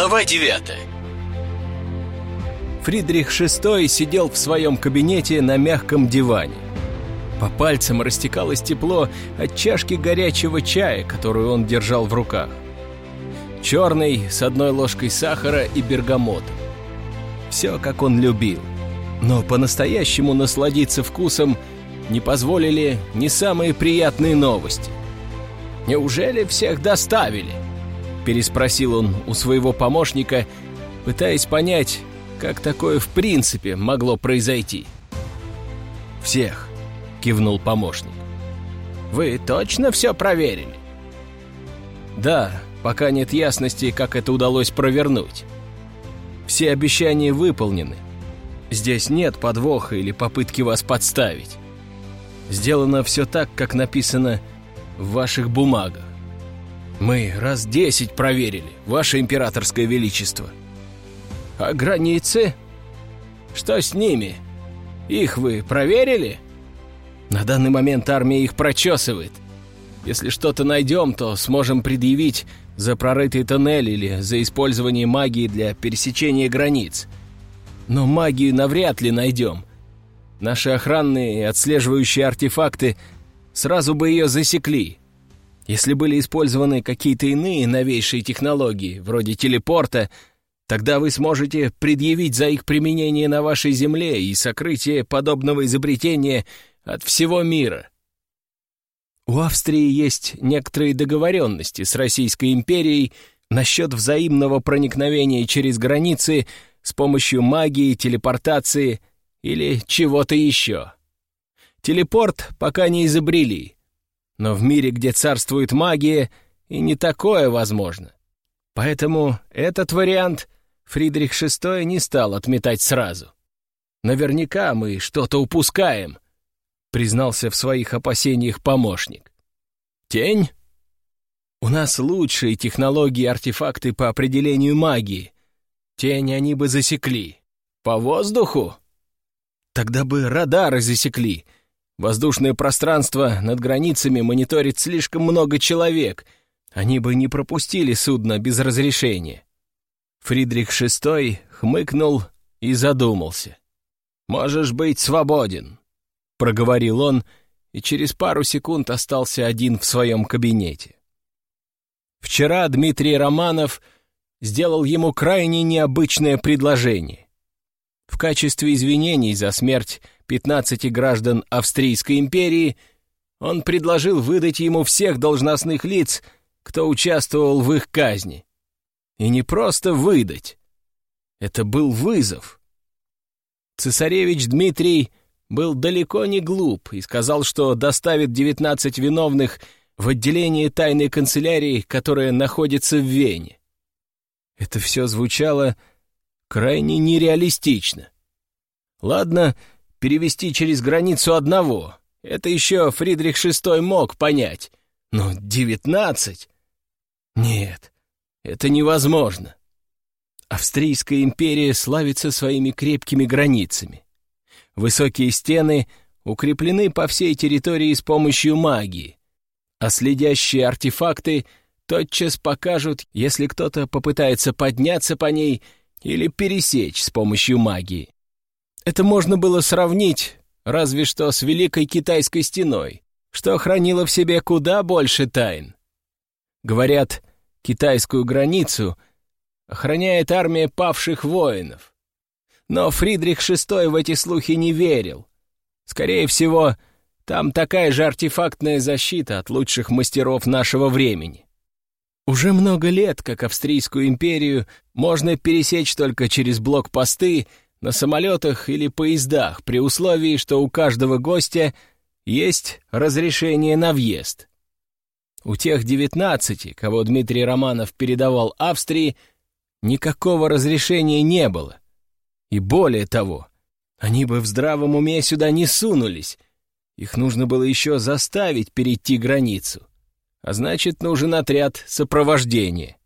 Глава 9 Фридрих VI сидел в своем кабинете на мягком диване. По пальцам растекалось тепло от чашки горячего чая, которую он держал в руках. Черный, с одной ложкой сахара и бергамотом. Все, как он любил. Но по-настоящему насладиться вкусом не позволили не самые приятные новости. «Неужели всех доставили?» Переспросил он у своего помощника, пытаясь понять, как такое в принципе могло произойти. «Всех», — кивнул помощник. «Вы точно все проверили?» «Да, пока нет ясности, как это удалось провернуть. Все обещания выполнены. Здесь нет подвоха или попытки вас подставить. Сделано все так, как написано в ваших бумагах. Мы раз десять проверили, ваше императорское величество. А границы? Что с ними? Их вы проверили? На данный момент армия их прочесывает. Если что-то найдем, то сможем предъявить за прорытый тоннель или за использование магии для пересечения границ. Но магию навряд ли найдем. Наши охранные и отслеживающие артефакты сразу бы ее засекли. Если были использованы какие-то иные новейшие технологии, вроде телепорта, тогда вы сможете предъявить за их применение на вашей Земле и сокрытие подобного изобретения от всего мира. У Австрии есть некоторые договоренности с Российской империей насчет взаимного проникновения через границы с помощью магии, телепортации или чего-то еще. Телепорт пока не изобрели — но в мире, где царствует магия, и не такое возможно. Поэтому этот вариант Фридрих VI не стал отметать сразу. «Наверняка мы что-то упускаем», — признался в своих опасениях помощник. «Тень? У нас лучшие технологии артефакты по определению магии. Тень они бы засекли. По воздуху? Тогда бы радары засекли, Воздушное пространство над границами мониторит слишком много человек. Они бы не пропустили судно без разрешения. Фридрих VI хмыкнул и задумался. «Можешь быть свободен», — проговорил он, и через пару секунд остался один в своем кабинете. Вчера Дмитрий Романов сделал ему крайне необычное предложение. В качестве извинений за смерть 15 граждан Австрийской империи, он предложил выдать ему всех должностных лиц, кто участвовал в их казни. И не просто выдать. Это был вызов. Цесаревич Дмитрий был далеко не глуп и сказал, что доставит 19 виновных в отделение тайной канцелярии, которое находится в Вене. Это все звучало крайне нереалистично. Ладно, перевести через границу одного. Это еще Фридрих VI мог понять. Но девятнадцать? Нет, это невозможно. Австрийская империя славится своими крепкими границами. Высокие стены укреплены по всей территории с помощью магии, а следящие артефакты тотчас покажут, если кто-то попытается подняться по ней или пересечь с помощью магии. Это можно было сравнить разве что с Великой Китайской стеной, что хранило в себе куда больше тайн. Говорят, китайскую границу охраняет армия павших воинов. Но Фридрих VI в эти слухи не верил. Скорее всего, там такая же артефактная защита от лучших мастеров нашего времени. Уже много лет, как Австрийскую империю, можно пересечь только через блокпосты на самолетах или поездах при условии, что у каждого гостя есть разрешение на въезд. У тех девятнадцати, кого Дмитрий Романов передавал Австрии, никакого разрешения не было. И более того, они бы в здравом уме сюда не сунулись. Их нужно было еще заставить перейти границу. А значит, нужен отряд сопровождения.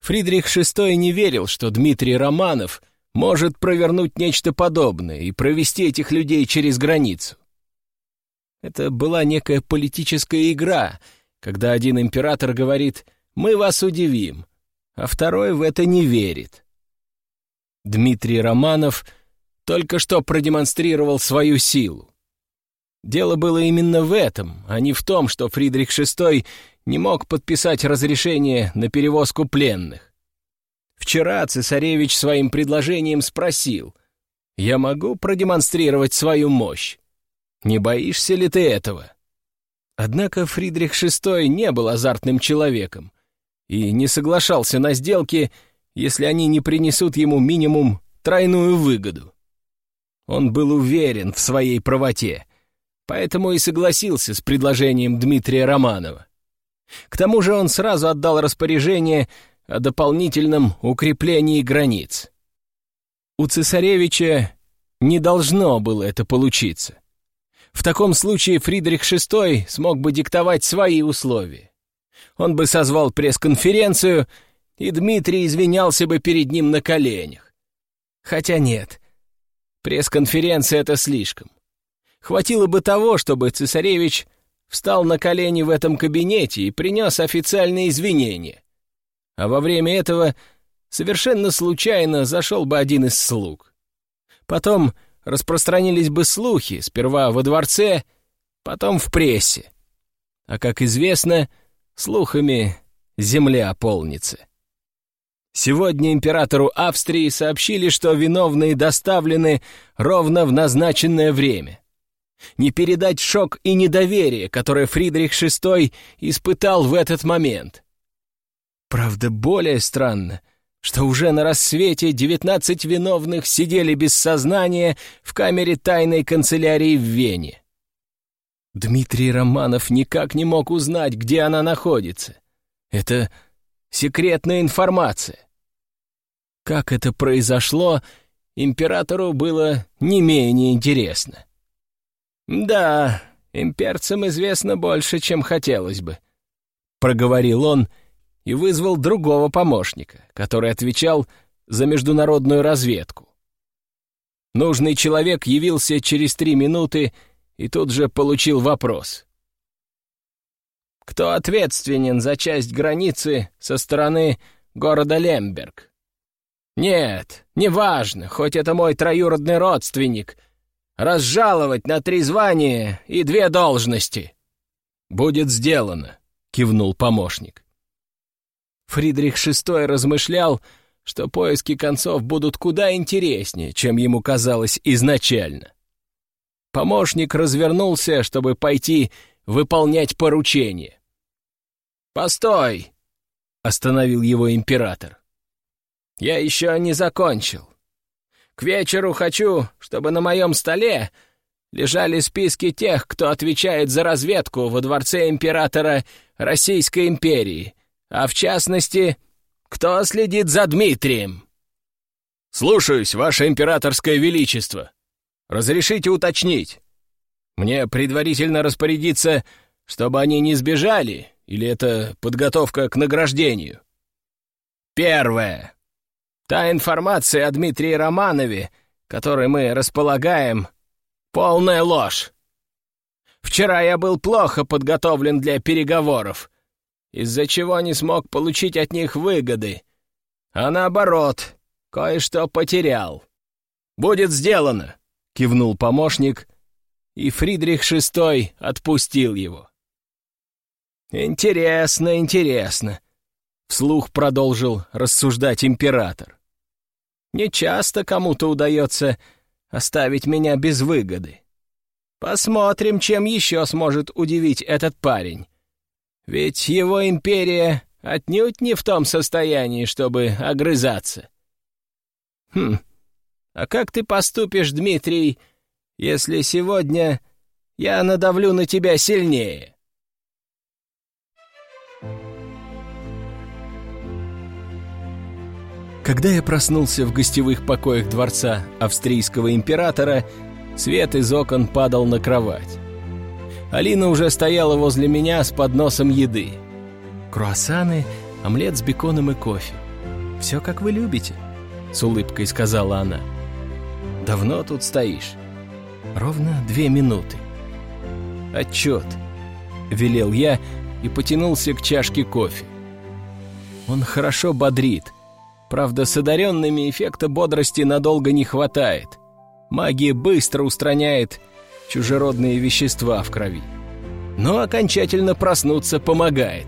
Фридрих VI не верил, что Дмитрий Романов — может провернуть нечто подобное и провести этих людей через границу. Это была некая политическая игра, когда один император говорит «мы вас удивим», а второй в это не верит. Дмитрий Романов только что продемонстрировал свою силу. Дело было именно в этом, а не в том, что Фридрих VI не мог подписать разрешение на перевозку пленных. Вчера цесаревич своим предложением спросил, «Я могу продемонстрировать свою мощь? Не боишься ли ты этого?» Однако Фридрих VI не был азартным человеком и не соглашался на сделки, если они не принесут ему минимум тройную выгоду. Он был уверен в своей правоте — поэтому и согласился с предложением Дмитрия Романова. К тому же он сразу отдал распоряжение о дополнительном укреплении границ. У цесаревича не должно было это получиться. В таком случае Фридрих VI смог бы диктовать свои условия. Он бы созвал пресс-конференцию, и Дмитрий извинялся бы перед ним на коленях. Хотя нет, пресс-конференция — это слишком. Хватило бы того, чтобы цесаревич встал на колени в этом кабинете и принес официальные извинения. А во время этого совершенно случайно зашел бы один из слуг. Потом распространились бы слухи, сперва во дворце, потом в прессе. А, как известно, слухами земля полнится. Сегодня императору Австрии сообщили, что виновные доставлены ровно в назначенное время — не передать шок и недоверие, которое Фридрих VI испытал в этот момент. Правда, более странно, что уже на рассвете девятнадцать виновных сидели без сознания в камере тайной канцелярии в Вене. Дмитрий Романов никак не мог узнать, где она находится. Это секретная информация. Как это произошло, императору было не менее интересно. «Да, имперцам известно больше, чем хотелось бы», — проговорил он и вызвал другого помощника, который отвечал за международную разведку. Нужный человек явился через три минуты и тут же получил вопрос. «Кто ответственен за часть границы со стороны города Лемберг?» «Нет, неважно, хоть это мой троюродный родственник, разжаловать на три звания и две должности». «Будет сделано», — кивнул помощник. Фридрих VI размышлял, что поиски концов будут куда интереснее, чем ему казалось изначально. Помощник развернулся, чтобы пойти выполнять поручение. «Постой!» — остановил его император. «Я еще не закончил. К вечеру хочу, чтобы на моем столе лежали списки тех, кто отвечает за разведку во дворце императора Российской империи, а в частности, кто следит за Дмитрием. «Слушаюсь, ваше императорское величество. Разрешите уточнить. Мне предварительно распорядиться, чтобы они не сбежали, или это подготовка к награждению?» «Первое. Та информация о Дмитрии Романове, которой мы располагаем, полная ложь. Вчера я был плохо подготовлен для переговоров, из-за чего не смог получить от них выгоды, а наоборот, кое-что потерял. «Будет сделано», — кивнул помощник, и Фридрих VI отпустил его. «Интересно, интересно», — вслух продолжил рассуждать император. Не часто кому-то удается оставить меня без выгоды. Посмотрим, чем еще сможет удивить этот парень. Ведь его империя отнюдь не в том состоянии, чтобы огрызаться. Хм, а как ты поступишь, Дмитрий, если сегодня я надавлю на тебя сильнее?» Когда я проснулся в гостевых покоях дворца австрийского императора, свет из окон падал на кровать. Алина уже стояла возле меня с подносом еды. Круассаны, омлет с беконом и кофе. «Все, как вы любите», — с улыбкой сказала она. «Давно тут стоишь?» «Ровно две минуты». «Отчет», — велел я и потянулся к чашке кофе. Он хорошо бодрит. Правда, с одаренными эффекта бодрости надолго не хватает. Магия быстро устраняет чужеродные вещества в крови. Но окончательно проснуться помогает.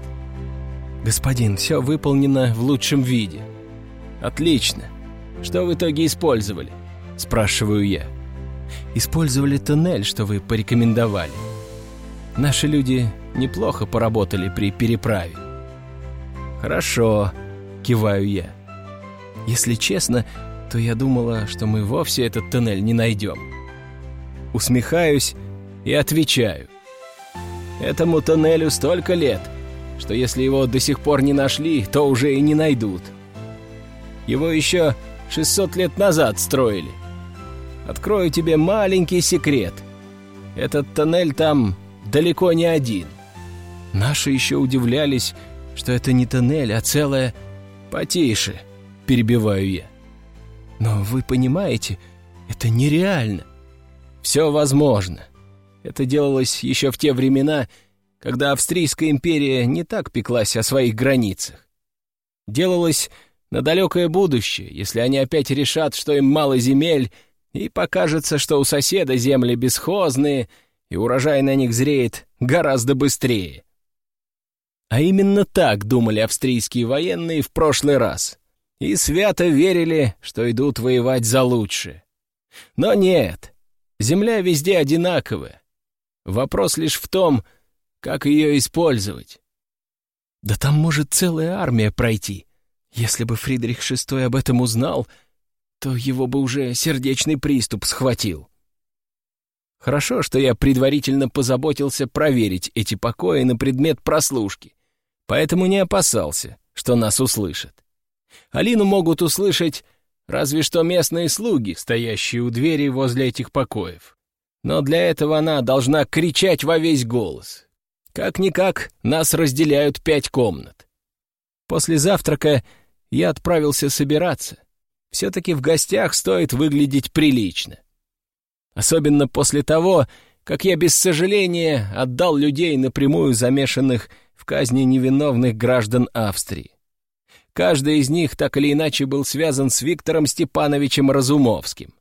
«Господин, все выполнено в лучшем виде». «Отлично. Что в итоге использовали?» — спрашиваю я. «Использовали туннель, что вы порекомендовали. Наши люди неплохо поработали при переправе». «Хорошо», — киваю я. «Если честно, то я думала, что мы вовсе этот туннель не найдем». Усмехаюсь и отвечаю. «Этому туннелю столько лет, что если его до сих пор не нашли, то уже и не найдут. Его еще 600 лет назад строили. Открою тебе маленький секрет. Этот тоннель там далеко не один. Наши еще удивлялись, что это не тоннель, а целая... Потише, перебиваю я. Но вы понимаете, это нереально. Все возможно. Это делалось еще в те времена, когда Австрийская империя не так пеклась о своих границах. Делалось на далекое будущее, если они опять решат, что им мало земель, и покажется, что у соседа земли бесхозные, и урожай на них зреет гораздо быстрее. А именно так думали австрийские военные в прошлый раз. И свято верили, что идут воевать за лучшее. Но нет, земля везде одинаковая. Вопрос лишь в том, как ее использовать. Да там может целая армия пройти. Если бы Фридрих VI об этом узнал, то его бы уже сердечный приступ схватил. Хорошо, что я предварительно позаботился проверить эти покои на предмет прослушки, поэтому не опасался, что нас услышат. Алину могут услышать разве что местные слуги, стоящие у двери возле этих покоев. Но для этого она должна кричать во весь голос. Как-никак нас разделяют пять комнат. После завтрака я отправился собираться. Все-таки в гостях стоит выглядеть прилично. Особенно после того, как я без сожаления отдал людей напрямую замешанных в казни невиновных граждан Австрии. Каждый из них так или иначе был связан с Виктором Степановичем Разумовским.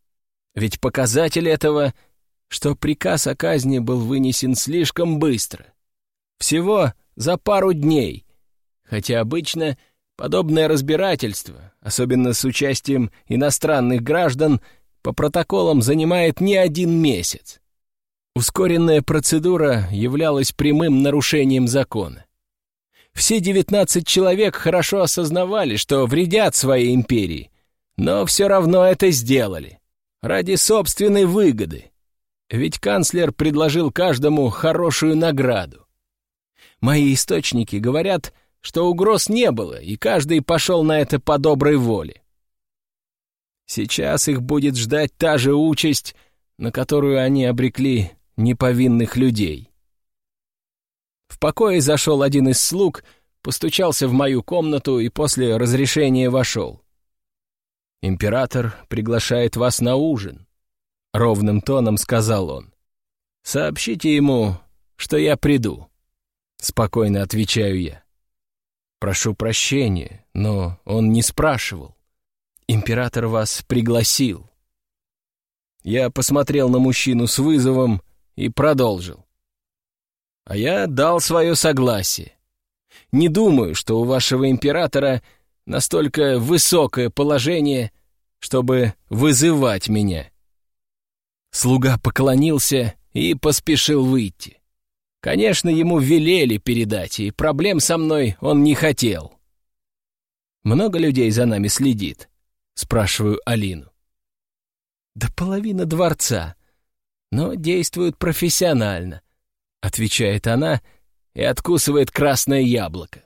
Ведь показатель этого, что приказ о казни был вынесен слишком быстро. Всего за пару дней, хотя обычно подобное разбирательство, особенно с участием иностранных граждан, по протоколам занимает не один месяц. Ускоренная процедура являлась прямым нарушением закона. Все 19 человек хорошо осознавали, что вредят своей империи, но все равно это сделали. Ради собственной выгоды. Ведь канцлер предложил каждому хорошую награду. Мои источники говорят, что угроз не было, и каждый пошел на это по доброй воле. Сейчас их будет ждать та же участь, на которую они обрекли неповинных людей. В покое зашел один из слуг, постучался в мою комнату и после разрешения вошел. «Император приглашает вас на ужин», — ровным тоном сказал он. «Сообщите ему, что я приду». — спокойно отвечаю я. «Прошу прощения, но он не спрашивал. Император вас пригласил». Я посмотрел на мужчину с вызовом и продолжил. А я дал свое согласие. Не думаю, что у вашего императора настолько высокое положение, чтобы вызывать меня. Слуга поклонился и поспешил выйти. Конечно, ему велели передать, и проблем со мной он не хотел. «Много людей за нами следит?» — спрашиваю Алину. «Да половина дворца, но действуют профессионально», — отвечает она и откусывает красное яблоко.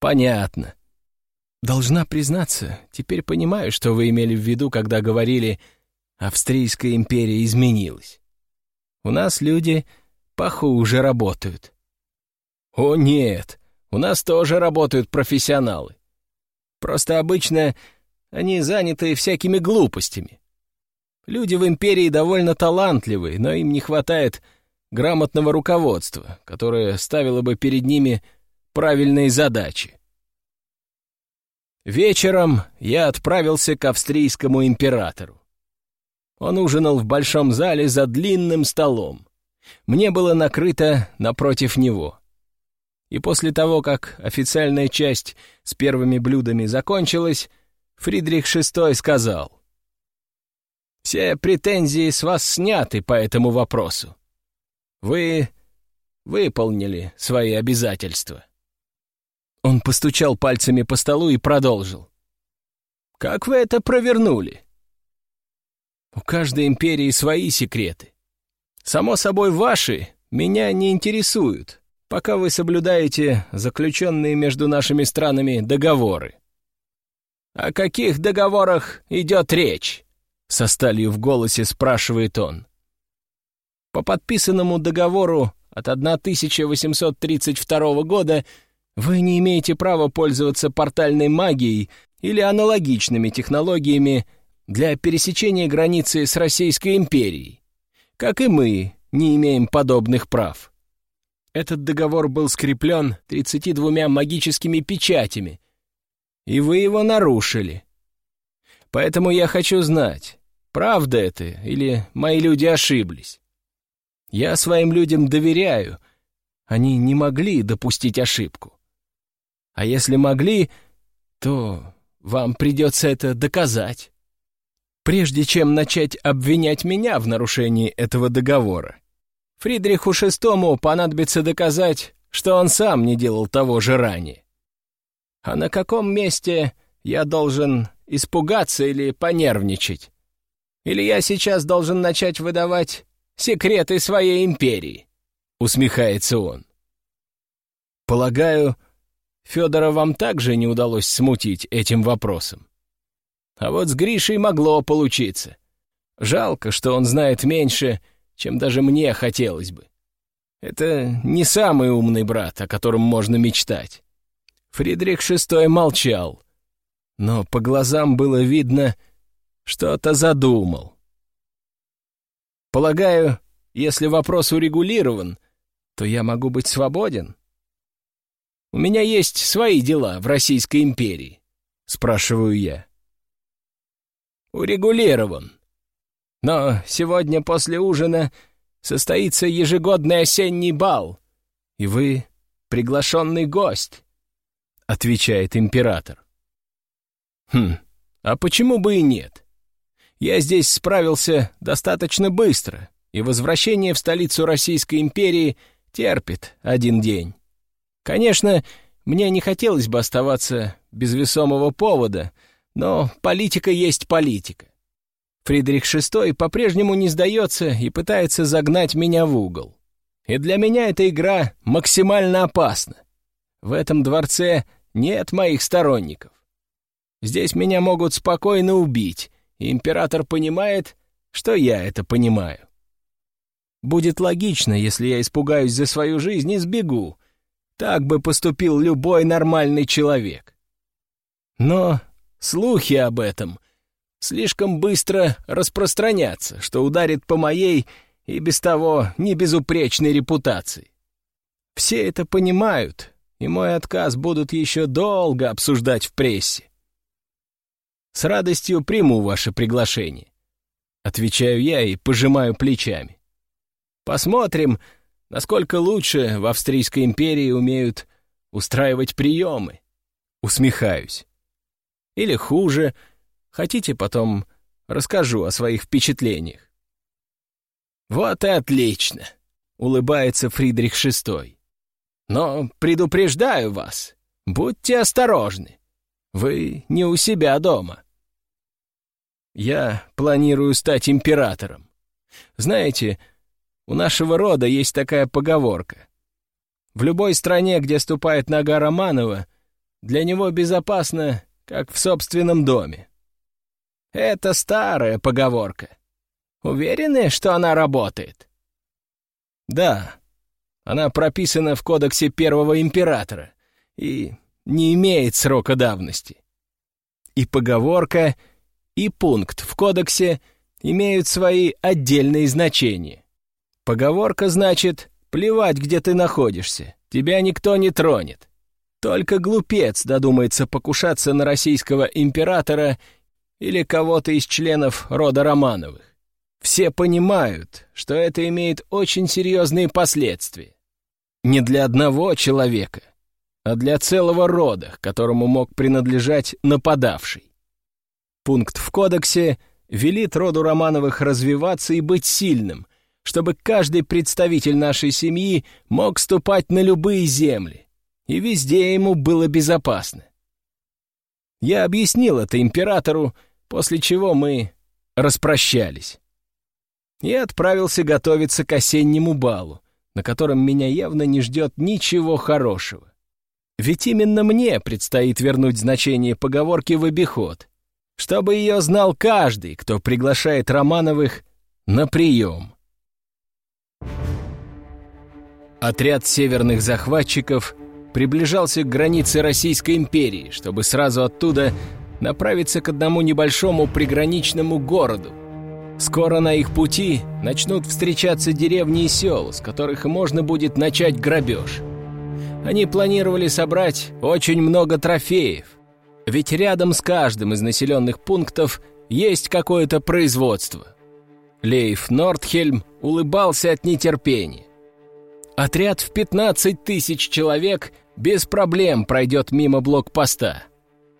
«Понятно. Должна признаться, теперь понимаю, что вы имели в виду, когда говорили «Австрийская империя изменилась». У нас люди похуже работают. О нет, у нас тоже работают профессионалы. Просто обычно они заняты всякими глупостями. Люди в империи довольно талантливые, но им не хватает грамотного руководства, которое ставило бы перед ними правильные задачи. Вечером я отправился к австрийскому императору. Он ужинал в большом зале за длинным столом. Мне было накрыто напротив него. И после того, как официальная часть с первыми блюдами закончилась, Фридрих VI сказал, «Все претензии с вас сняты по этому вопросу. Вы выполнили свои обязательства». Он постучал пальцами по столу и продолжил. «Как вы это провернули?» «У каждой империи свои секреты. Само собой, ваши меня не интересуют, пока вы соблюдаете заключенные между нашими странами договоры». «О каких договорах идет речь?» Со сталью в голосе спрашивает он. По подписанному договору от 1832 года вы не имеете права пользоваться портальной магией или аналогичными технологиями для пересечения границы с Российской империей, как и мы не имеем подобных прав. Этот договор был скреплен 32 магическими печатями, и вы его нарушили. Поэтому я хочу знать, правда это или мои люди ошиблись. Я своим людям доверяю, они не могли допустить ошибку. А если могли, то вам придется это доказать. Прежде чем начать обвинять меня в нарушении этого договора, Фридриху VI понадобится доказать, что он сам не делал того же ранее. А на каком месте я должен испугаться или понервничать? Или я сейчас должен начать выдавать секреты своей империи?» — усмехается он. «Полагаю, Федора вам также не удалось смутить этим вопросом. А вот с Гришей могло получиться. Жалко, что он знает меньше, чем даже мне хотелось бы. Это не самый умный брат, о котором можно мечтать. Фридрих VI молчал, но по глазам было видно, что-то задумал. Полагаю, если вопрос урегулирован, то я могу быть свободен? У меня есть свои дела в Российской империи, спрашиваю я. Урегулирован. Но сегодня после ужина состоится ежегодный осенний бал, и вы приглашенный гость, отвечает император. Хм, а почему бы и нет? Я здесь справился достаточно быстро, и возвращение в столицу Российской империи терпит один день. Конечно, мне не хотелось бы оставаться без весомого повода, но политика есть политика. Фридрих VI по-прежнему не сдается и пытается загнать меня в угол. И для меня эта игра максимально опасна. В этом дворце нет моих сторонников. Здесь меня могут спокойно убить, и император понимает, что я это понимаю. Будет логично, если я испугаюсь за свою жизнь и сбегу, так бы поступил любой нормальный человек. Но слухи об этом слишком быстро распространятся, что ударит по моей и без того небезупречной репутации. Все это понимают, и мой отказ будут еще долго обсуждать в прессе. С радостью приму ваше приглашение. Отвечаю я и пожимаю плечами. Посмотрим, насколько лучше в Австрийской империи умеют устраивать приемы. Усмехаюсь. Или хуже. Хотите, потом расскажу о своих впечатлениях. Вот и отлично, улыбается Фридрих VI. Но предупреждаю вас, будьте осторожны. Вы не у себя дома. Я планирую стать императором. Знаете, у нашего рода есть такая поговорка. В любой стране, где ступает нога Романова, для него безопасно, как в собственном доме. Это старая поговорка. Уверены, что она работает? Да, она прописана в кодексе первого императора и не имеет срока давности. И поговорка, и пункт в кодексе имеют свои отдельные значения. Поговорка значит «плевать, где ты находишься, тебя никто не тронет». Только глупец додумается покушаться на российского императора или кого-то из членов рода Романовых. Все понимают, что это имеет очень серьезные последствия. Не для одного человека, а для целого рода, которому мог принадлежать нападавший. Пункт в кодексе велит роду Романовых развиваться и быть сильным, чтобы каждый представитель нашей семьи мог ступать на любые земли, и везде ему было безопасно. Я объяснил это императору, после чего мы распрощались. Я отправился готовиться к осеннему балу, на котором меня явно не ждет ничего хорошего. Ведь именно мне предстоит вернуть значение поговорки в обиход, чтобы ее знал каждый, кто приглашает Романовых на прием. Отряд северных захватчиков приближался к границе Российской империи, чтобы сразу оттуда направиться к одному небольшому приграничному городу. Скоро на их пути начнут встречаться деревни и сел, с которых можно будет начать грабеж. Они планировали собрать очень много трофеев, ведь рядом с каждым из населенных пунктов есть какое-то производство. Лейф Нордхельм улыбался от нетерпения. Отряд в 15 тысяч человек без проблем пройдет мимо блокпоста.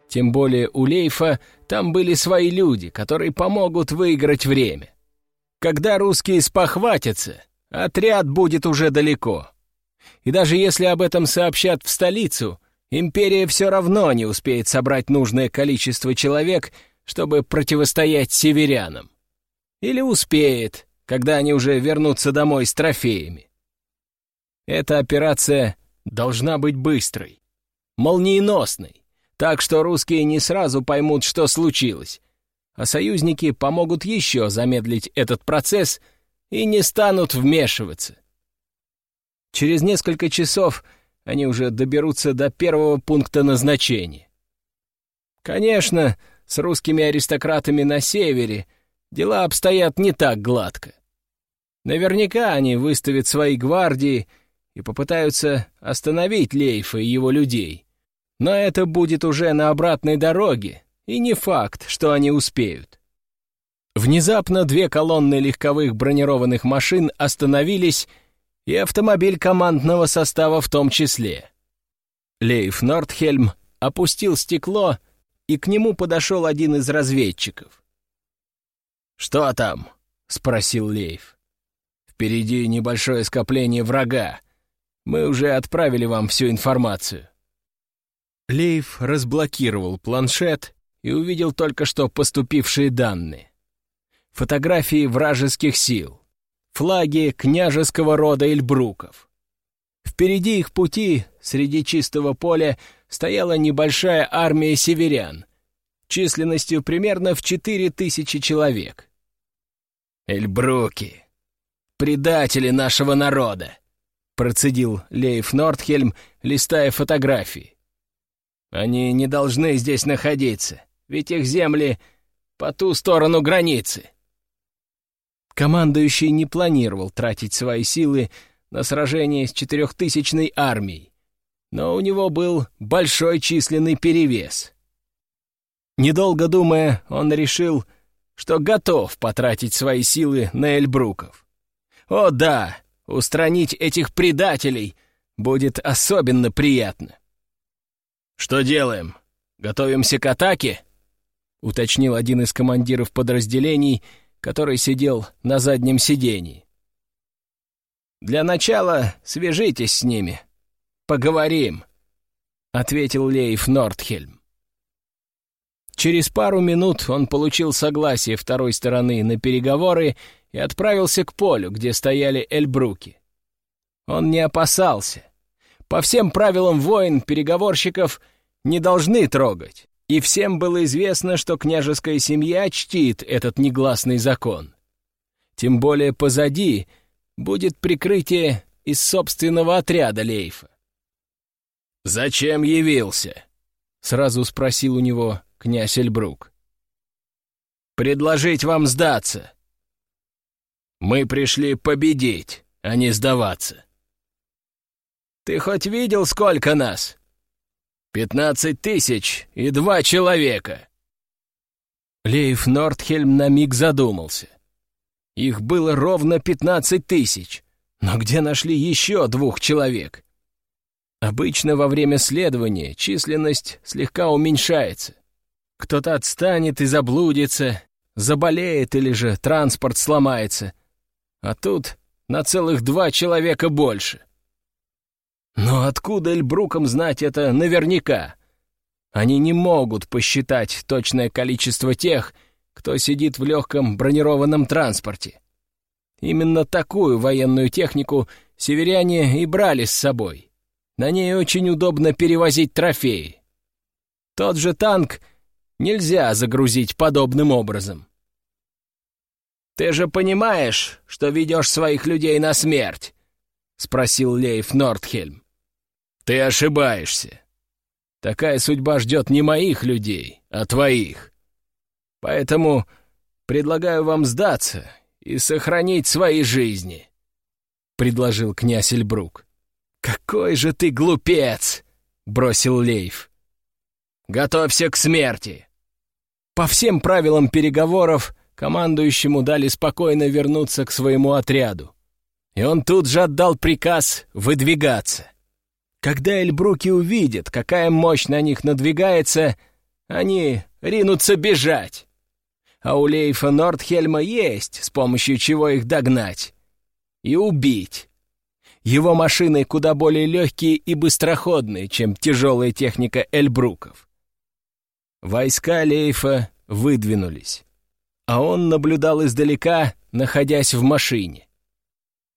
Тем более у Лейфа там были свои люди, которые помогут выиграть время. Когда русские спохватятся, отряд будет уже далеко. И даже если об этом сообщат в столицу, империя все равно не успеет собрать нужное количество человек, чтобы противостоять северянам. Или успеет, когда они уже вернутся домой с трофеями. Эта операция должна быть быстрой, молниеносной, так что русские не сразу поймут, что случилось, а союзники помогут еще замедлить этот процесс и не станут вмешиваться. Через несколько часов они уже доберутся до первого пункта назначения. Конечно, с русскими аристократами на севере дела обстоят не так гладко. Наверняка они выставят свои гвардии — и попытаются остановить Лейфа и его людей. Но это будет уже на обратной дороге, и не факт, что они успеют. Внезапно две колонны легковых бронированных машин остановились, и автомобиль командного состава в том числе. Лейф Нордхельм опустил стекло, и к нему подошел один из разведчиков. «Что там?» — спросил Лейф. «Впереди небольшое скопление врага. Мы уже отправили вам всю информацию». Лейф разблокировал планшет и увидел только что поступившие данные. Фотографии вражеских сил, флаги княжеского рода Эльбруков. Впереди их пути, среди чистого поля, стояла небольшая армия северян, численностью примерно в четыре тысячи человек. «Эльбруки! Предатели нашего народа!» процедил Лейф Нордхельм, листая фотографии. «Они не должны здесь находиться, ведь их земли по ту сторону границы». Командующий не планировал тратить свои силы на сражение с четырехтысячной армией, но у него был большой численный перевес. Недолго думая, он решил, что готов потратить свои силы на Эльбруков. О да, Устранить этих предателей будет особенно приятно. «Что делаем? Готовимся к атаке?» — уточнил один из командиров подразделений, который сидел на заднем сидении. «Для начала свяжитесь с ними. Поговорим», — ответил Лейф Нордхельм. Через пару минут он получил согласие второй стороны на переговоры и отправился к полю, где стояли эльбруки. Он не опасался. По всем правилам войн переговорщиков не должны трогать, и всем было известно, что княжеская семья чтит этот негласный закон. Тем более позади будет прикрытие из собственного отряда Лейфа. «Зачем явился?» — сразу спросил у него князь Эльбрук. «Предложить вам сдаться», мы пришли победить, а не сдаваться. Ты хоть видел, сколько нас? «Пятнадцать тысяч и два человека!» Лейф Нортхельм на миг задумался. Их было ровно пятнадцать тысяч, но где нашли еще двух человек? Обычно во время следования численность слегка уменьшается. Кто-то отстанет и заблудится, заболеет или же транспорт сломается. А тут на целых два человека больше. Но откуда Эльбрукам знать это наверняка? Они не могут посчитать точное количество тех, кто сидит в легком бронированном транспорте. Именно такую военную технику северяне и брали с собой. На ней очень удобно перевозить трофеи. Тот же танк нельзя загрузить подобным образом. «Ты же понимаешь, что ведешь своих людей на смерть?» — спросил Лейф Нортхельм. «Ты ошибаешься. Такая судьба ждет не моих людей, а твоих. Поэтому предлагаю вам сдаться и сохранить свои жизни», — предложил князь Эльбрук. «Какой же ты глупец!» — бросил Лейф. «Готовься к смерти!» По всем правилам переговоров командующему дали спокойно вернуться к своему отряду. И он тут же отдал приказ выдвигаться. Когда Эльбруки увидят, какая мощь на них надвигается, они ринутся бежать. А у Лейфа Нордхельма есть, с помощью чего их догнать. И убить. Его машины куда более легкие и быстроходные, чем тяжелая техника Эльбруков. Войска Лейфа выдвинулись а он наблюдал издалека, находясь в машине.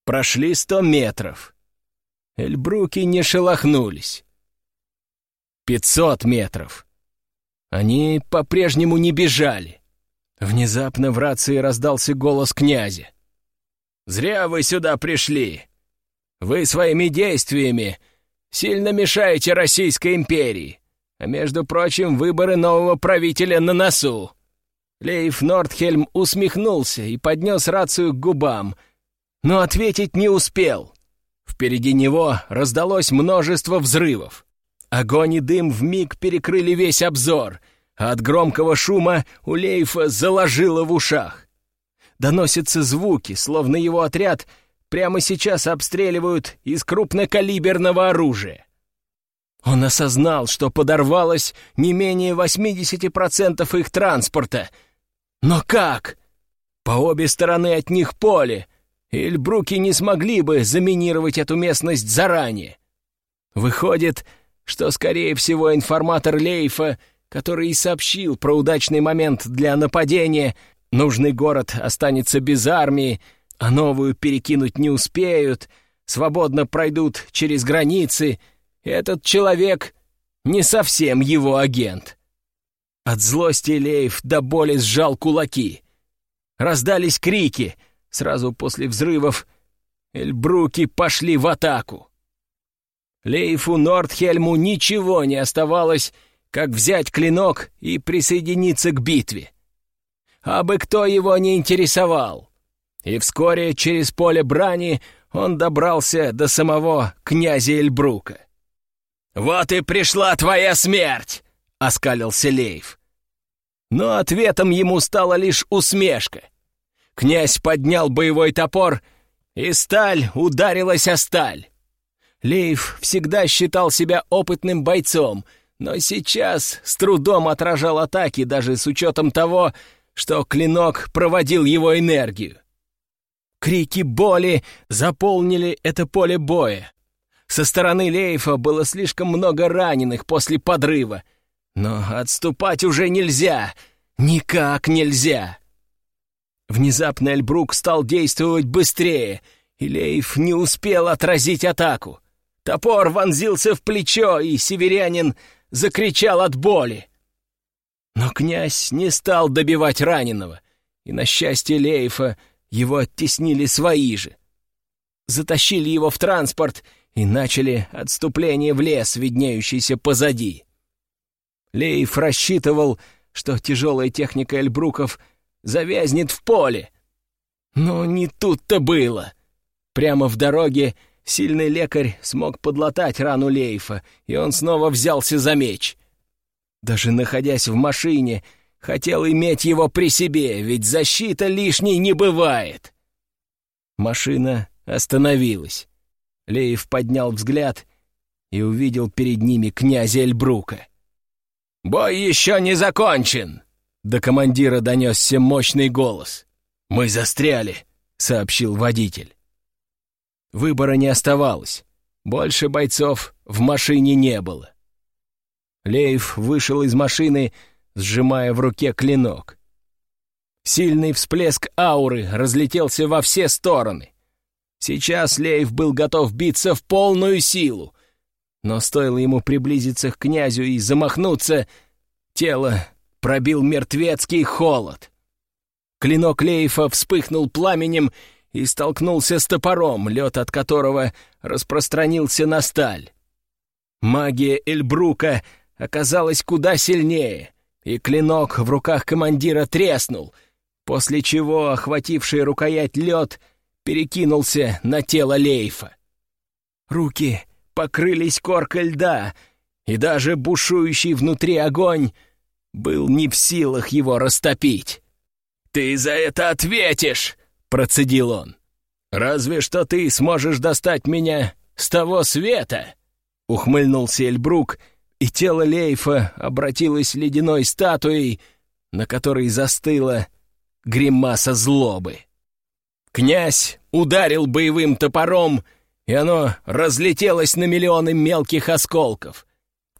Прошли сто метров. Эльбруки не шелохнулись. Пятьсот метров. Они по-прежнему не бежали. Внезапно в рации раздался голос князя. «Зря вы сюда пришли. Вы своими действиями сильно мешаете Российской империи, а между прочим, выборы нового правителя на носу. Лейф Нордхельм усмехнулся и поднес рацию к губам, но ответить не успел. Впереди него раздалось множество взрывов. Огонь и дым вмиг перекрыли весь обзор, а от громкого шума у Лейфа заложило в ушах. Доносятся звуки, словно его отряд прямо сейчас обстреливают из крупнокалиберного оружия. Он осознал, что подорвалось не менее 80% их транспорта — но как? По обе стороны от них поле. Эльбруки не смогли бы заминировать эту местность заранее. Выходит, что, скорее всего, информатор Лейфа, который и сообщил про удачный момент для нападения, нужный город останется без армии, а новую перекинуть не успеют, свободно пройдут через границы, этот человек не совсем его агент. От злости Лейф до боли сжал кулаки. Раздались крики. Сразу после взрывов Эльбруки пошли в атаку. Лейфу Нордхельму ничего не оставалось, как взять клинок и присоединиться к битве. А бы кто его не интересовал. И вскоре через поле брани он добрался до самого князя Эльбрука. «Вот и пришла твоя смерть!» — оскалился Лейв. Но ответом ему стала лишь усмешка. Князь поднял боевой топор, и сталь ударилась о сталь. Лейв всегда считал себя опытным бойцом, но сейчас с трудом отражал атаки даже с учетом того, что клинок проводил его энергию. Крики боли заполнили это поле боя. Со стороны Лейфа было слишком много раненых после подрыва — но отступать уже нельзя. Никак нельзя. Внезапно Эльбрук стал действовать быстрее, и Лейф не успел отразить атаку. Топор вонзился в плечо, и северянин закричал от боли. Но князь не стал добивать раненого, и, на счастье Лейфа, его оттеснили свои же. Затащили его в транспорт и начали отступление в лес, виднеющийся позади. Лейф рассчитывал, что тяжелая техника Эльбруков завязнет в поле. Но не тут-то было. Прямо в дороге сильный лекарь смог подлатать рану Лейфа, и он снова взялся за меч. Даже находясь в машине, хотел иметь его при себе, ведь защита лишней не бывает. Машина остановилась. Леев поднял взгляд и увидел перед ними князя Эльбрука. «Бой еще не закончен!» До командира донесся мощный голос. «Мы застряли», — сообщил водитель. Выбора не оставалось. Больше бойцов в машине не было. Леев вышел из машины, сжимая в руке клинок. Сильный всплеск ауры разлетелся во все стороны. Сейчас Леев был готов биться в полную силу, но стоило ему приблизиться к князю и замахнуться, тело пробил мертвецкий холод. Клинок Лейфа вспыхнул пламенем и столкнулся с топором, лед от которого распространился на сталь. Магия Эльбрука оказалась куда сильнее, и клинок в руках командира треснул, после чего охвативший рукоять лед перекинулся на тело Лейфа. Руки покрылись коркой льда, и даже бушующий внутри огонь был не в силах его растопить. «Ты за это ответишь!» — процедил он. «Разве что ты сможешь достать меня с того света!» — ухмыльнулся Эльбрук, и тело Лейфа обратилось ледяной статуей, на которой застыла гримаса злобы. Князь ударил боевым топором, и оно разлетелось на миллионы мелких осколков,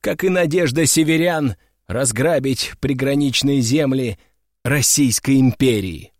как и надежда северян разграбить приграничные земли Российской империи.